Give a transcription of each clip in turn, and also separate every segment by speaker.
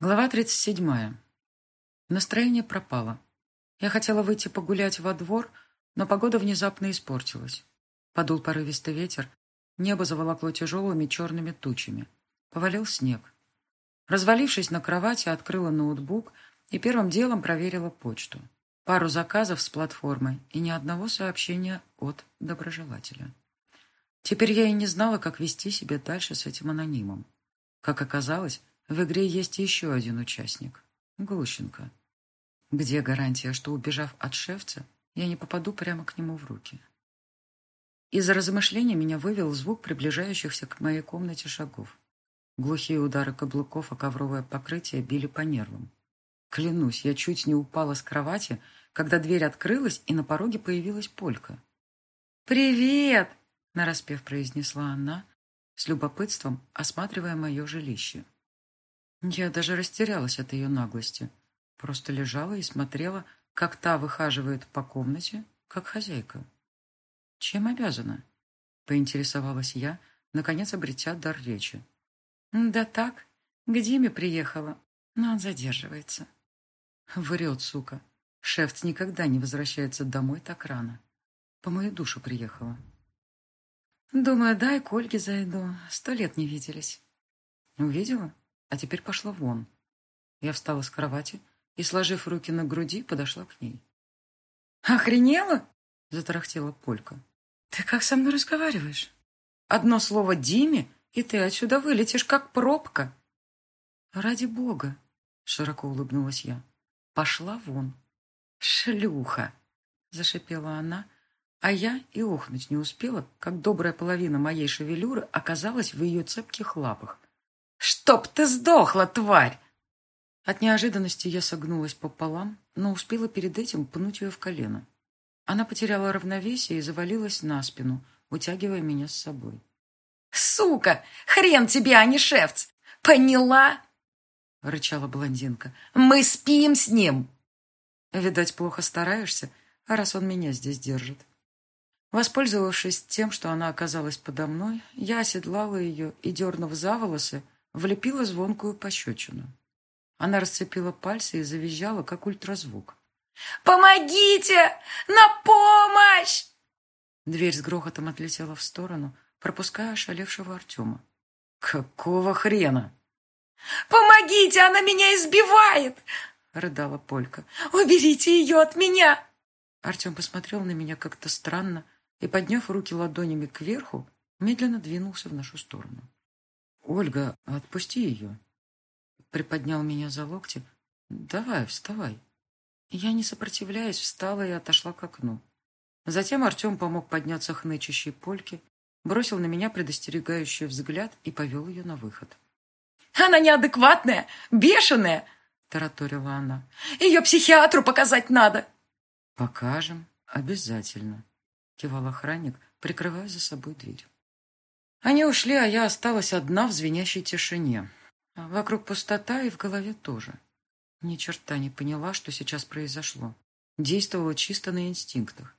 Speaker 1: Глава 37. Настроение пропало. Я хотела выйти погулять во двор, но погода внезапно испортилась. Подул порывистый ветер, небо заволокло тяжелыми черными тучами. Повалил снег. Развалившись на кровати, открыла ноутбук и первым делом проверила почту. Пару заказов с платформы и ни одного сообщения от доброжелателя. Теперь я и не знала, как вести себя дальше с этим анонимом. Как оказалось, в игре есть еще один участник – Глущенко. Где гарантия, что, убежав от шефца, я не попаду прямо к нему в руки? Из размышлений меня вывел звук приближающихся к моей комнате шагов. Глухие удары каблуков о ковровое покрытие били по нервам. Клянусь, я чуть не упала с кровати, когда дверь открылась, и на пороге появилась Полька. «Привет!» – нараспев произнесла она, с любопытством осматривая мое жилище. Я даже растерялась от ее наглости. Просто лежала и смотрела, как та выхаживает по комнате, как хозяйка. «Чем обязана?» — поинтересовалась я, наконец обретя дар речи. «Да так, к Диме приехала, но он задерживается». Врет, сука. Шефт никогда не возвращается домой так рано. По мою душу приехала. Думаю, дай к Ольге зайду. Сто лет не виделись. Увидела? А теперь пошла вон. Я встала с кровати и, сложив руки на груди, подошла к ней. «Охренела?» — затарахтела Полька. «Ты как со мной разговариваешь? Одно слово Диме, и ты отсюда вылетишь, как пробка». «Ради бога!» — широко улыбнулась я. «Пошла вон». «Шлюха!» — зашипела она, а я и охнуть не успела, как добрая половина моей шевелюры оказалась в ее цепких лапах — «Чтоб ты сдохла, тварь!» От неожиданности я согнулась пополам, но успела перед этим пнуть ее в колено. Она потеряла равновесие и завалилась на спину, утягивая меня с собой. «Сука! Хрен тебе, а не шефц! Поняла?» — рычала блондинка. «Мы спим с ним!» Видать, плохо стараешься, раз он меня здесь держит. Воспользовавшись тем, что она оказалась подо мной, я оседлала ее и, дернув за волосы, влепила звонкую пощечину. Она расцепила пальцы и завизжала, как ультразвук. «Помогите! На помощь!» Дверь с грохотом отлетела в сторону, пропуская ошалевшего Артема. «Какого хрена?» «Помогите! Она меня избивает!» — рыдала Полька. «Уберите ее от меня!» Артем посмотрел на меня как-то странно и, подняв руки ладонями кверху, медленно двинулся в нашу сторону. «Ольга, отпусти ее!» Приподнял меня за локти. «Давай, вставай!» Я, не сопротивляясь, встала и отошла к окну. Затем Артем помог подняться хнычащей польке, бросил на меня предостерегающий взгляд и повел ее на выход. «Она неадекватная, бешеная!» — тараторила она. «Ее психиатру показать надо!» «Покажем, обязательно!» — кивал охранник, прикрывая за собой дверь. Они ушли, а я осталась одна в звенящей тишине. Вокруг пустота и в голове тоже. Ни черта не поняла, что сейчас произошло. Действовала чисто на инстинктах.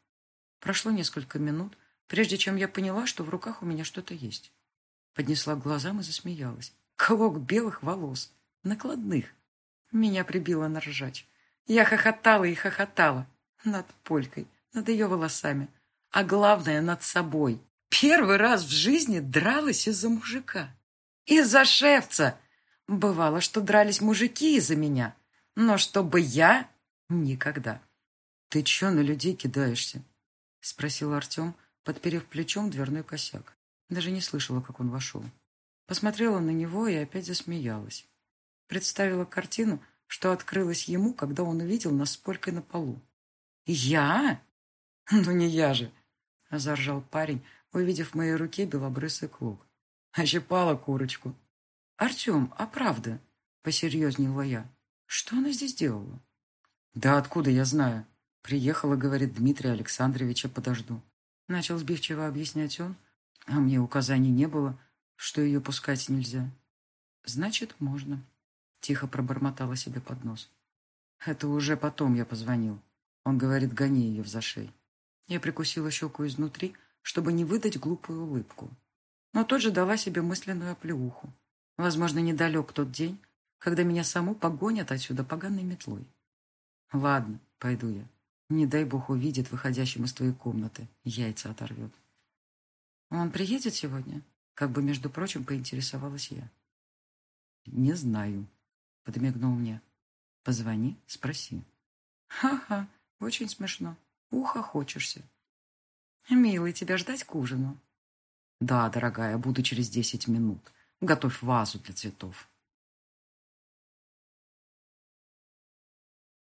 Speaker 1: Прошло несколько минут, прежде чем я поняла, что в руках у меня что-то есть. Поднесла к глазам и засмеялась. Клок белых волос, накладных. Меня прибило на ржач. Я хохотала и хохотала. Над Полькой, над ее волосами. А главное, над собой. Первый раз в жизни дралась из-за мужика. Из-за шефца. Бывало, что дрались мужики из-за меня. Но чтобы я — никогда. «Ты чё на людей кидаешься?» — спросил Артем, подперев плечом дверной косяк. Даже не слышала, как он вошел. Посмотрела на него и опять засмеялась. Представила картину, что открылась ему, когда он увидел нас с Полькой на полу. «Я? Ну не я же!» — заржал парень, увидев в моей руке белобрысый клок. Ощипала курочку. «Артем, а правда?» — посерьезнела я. «Что она здесь делала?» «Да откуда я знаю?» «Приехала, — говорит, — Дмитрия Александровича подожду». Начал сбивчиво объяснять он, а мне указаний не было, что ее пускать нельзя. «Значит, можно», — тихо пробормотала себе под нос. «Это уже потом я позвонил». Он говорит, гони ее в зашей. Я прикусила щеку изнутри, — чтобы не выдать глупую улыбку. Но тут же дала себе мысленную оплеуху. Возможно, недалек тот день, когда меня саму погонят отсюда поганой метлой. Ладно, пойду я. Не дай бог увидит выходящим из твоей комнаты. Яйца оторвет. Он приедет сегодня? Как бы, между прочим, поинтересовалась я. Не знаю, подмигнул мне. Позвони, спроси. Ха-ха, очень смешно. Ухо хочешься. Милый, тебя ждать к ужину. Да, дорогая, буду через десять минут. Готовь вазу для цветов.